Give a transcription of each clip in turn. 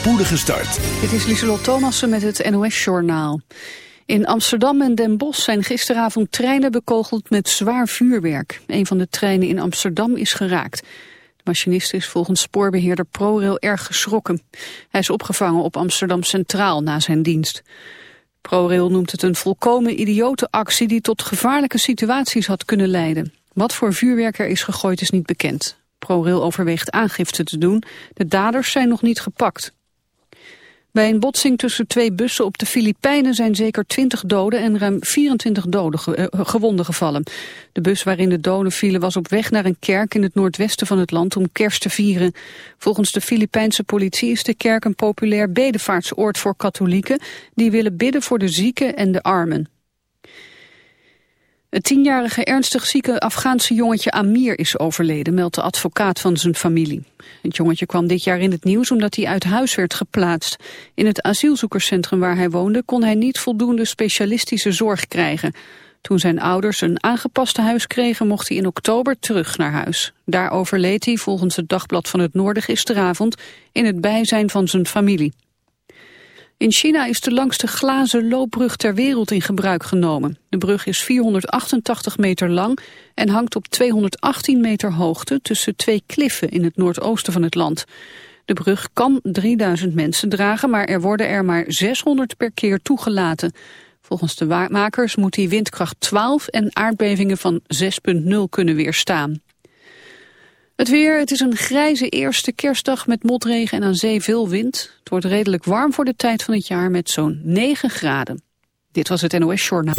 spoedige start. Dit is Lieselot Thomassen met het NOS-journaal. In Amsterdam en Den Bosch zijn gisteravond treinen bekogeld met zwaar vuurwerk. Een van de treinen in Amsterdam is geraakt. De machinist is volgens spoorbeheerder ProRail erg geschrokken. Hij is opgevangen op Amsterdam Centraal na zijn dienst. ProRail noemt het een volkomen idiote actie die tot gevaarlijke situaties had kunnen leiden. Wat voor vuurwerk er is gegooid is niet bekend. ProRail overweegt aangifte te doen. De daders zijn nog niet gepakt. Bij een botsing tussen twee bussen op de Filipijnen zijn zeker 20 doden en ruim 24 doden eh, gewonden gevallen. De bus waarin de doden vielen was op weg naar een kerk in het noordwesten van het land om kerst te vieren. Volgens de Filipijnse politie is de kerk een populair bedevaartsoord voor katholieken die willen bidden voor de zieken en de armen. Het tienjarige ernstig zieke Afghaanse jongetje Amir is overleden, meldt de advocaat van zijn familie. Het jongetje kwam dit jaar in het nieuws omdat hij uit huis werd geplaatst. In het asielzoekerscentrum waar hij woonde kon hij niet voldoende specialistische zorg krijgen. Toen zijn ouders een aangepaste huis kregen mocht hij in oktober terug naar huis. Daar overleed hij volgens het Dagblad van het Noorden gisteravond in het bijzijn van zijn familie. In China is de langste glazen loopbrug ter wereld in gebruik genomen. De brug is 488 meter lang en hangt op 218 meter hoogte tussen twee kliffen in het noordoosten van het land. De brug kan 3000 mensen dragen, maar er worden er maar 600 per keer toegelaten. Volgens de makers moet die windkracht 12 en aardbevingen van 6,0 kunnen weerstaan. Het weer, het is een grijze eerste kerstdag met motregen en aan zee veel wind. Het wordt redelijk warm voor de tijd van het jaar met zo'n 9 graden. Dit was het NOS Journaal.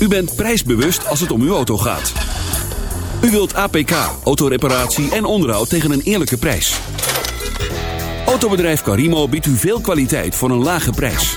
U bent prijsbewust als het om uw auto gaat. U wilt APK, autoreparatie en onderhoud tegen een eerlijke prijs. Autobedrijf Carimo biedt u veel kwaliteit voor een lage prijs.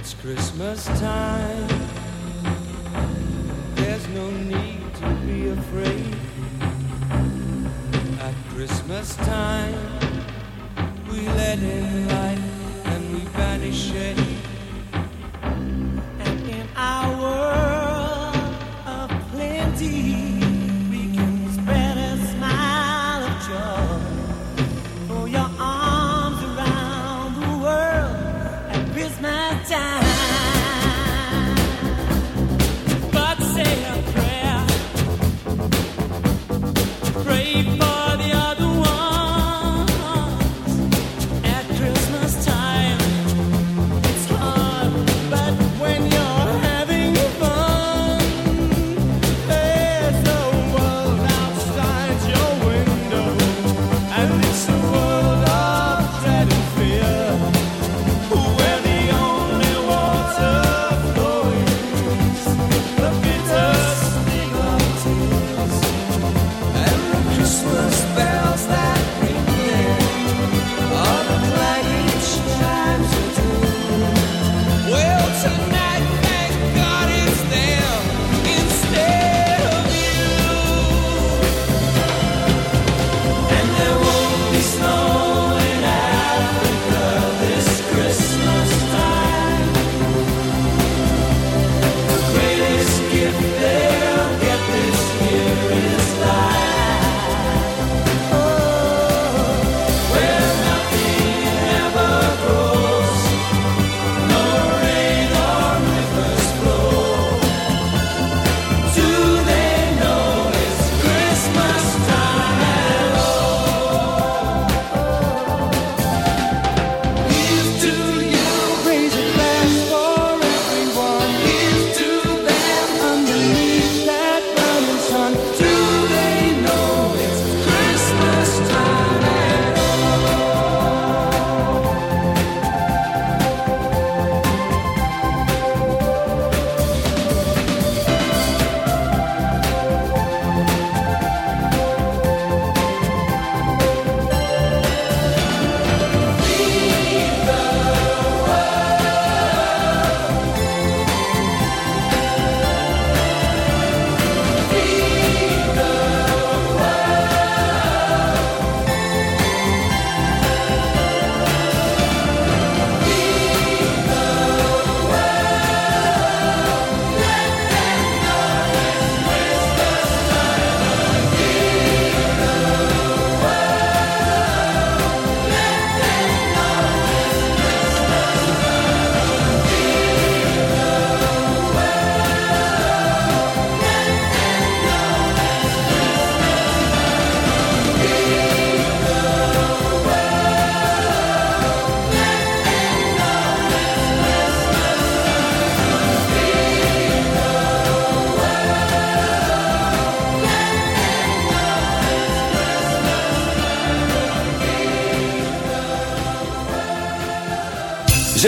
It's Christmas time. There's no need to be afraid. At Christmas time, we let in light and we banish it. And in our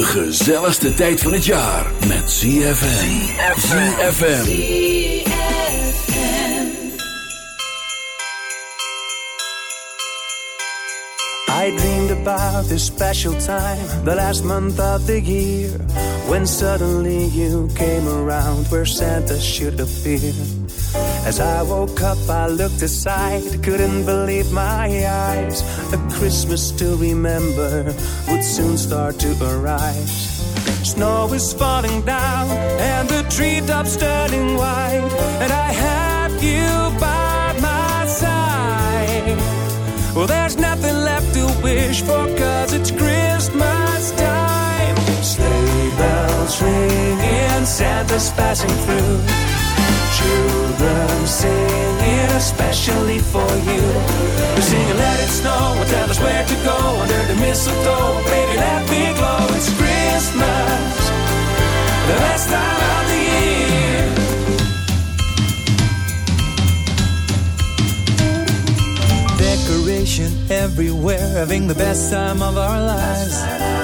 De gezelligste tijd van het jaar met ZFM. ZFM. I dreamed about this special time, the last month of the year, when suddenly you came around where Santa should appear. As I woke up, I looked aside, couldn't believe my eyes. A Christmas to remember would soon start to arise. Snow is falling down, and the treetops turning white, and I have you by my side. Well, there's nothing left to wish for, cause it's Christmas time. Sleigh bells ringing, Santa's passing through. Children singing, especially for you. It snow, and tell us where to go under the mistletoe. Baby, let me glow, it's Christmas, the best time of the year. Decoration everywhere, having the best time of our lives.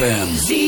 ZFM.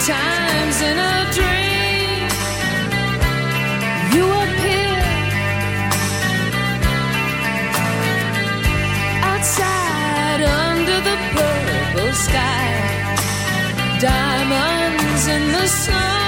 Sometimes in a dream, you appear outside under the purple sky, diamonds in the sun.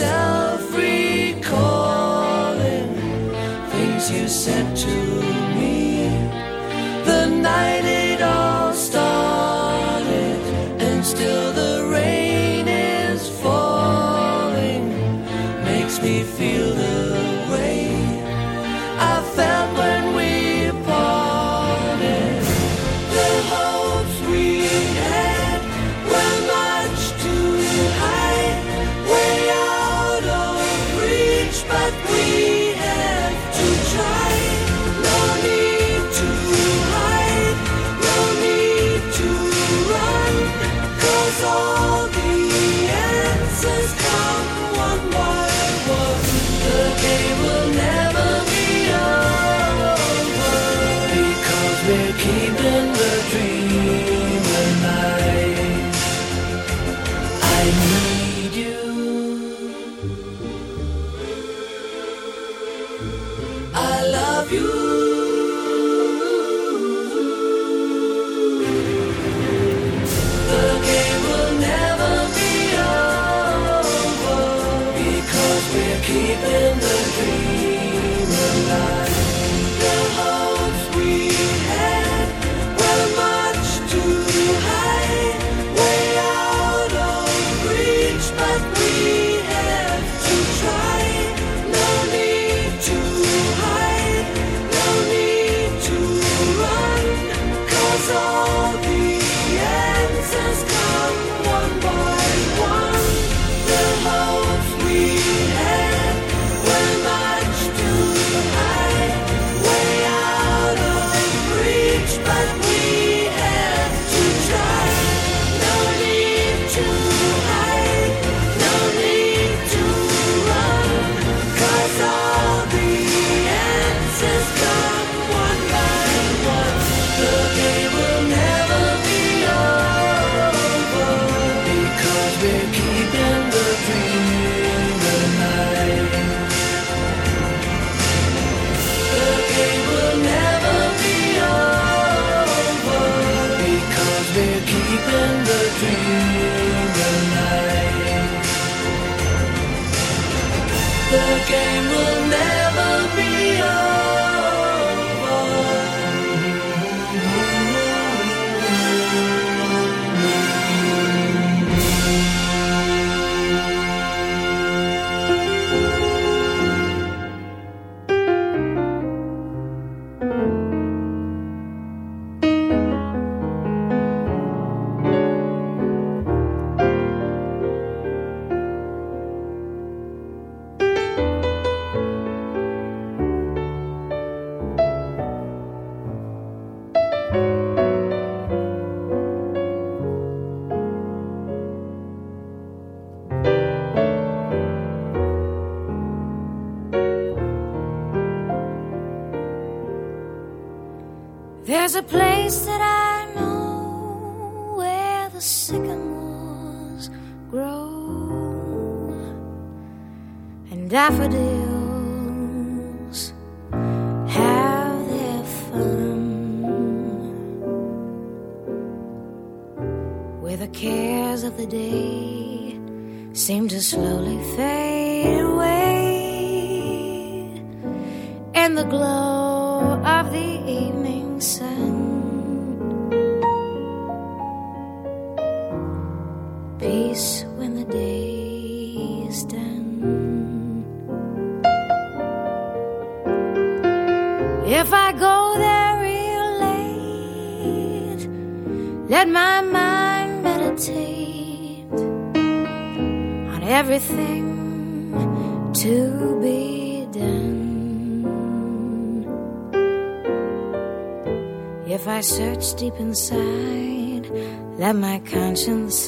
Hear keeping the dream There's a place that I know where the sycamores grow and daffodils. the glow of the evening. deep inside. That my conscience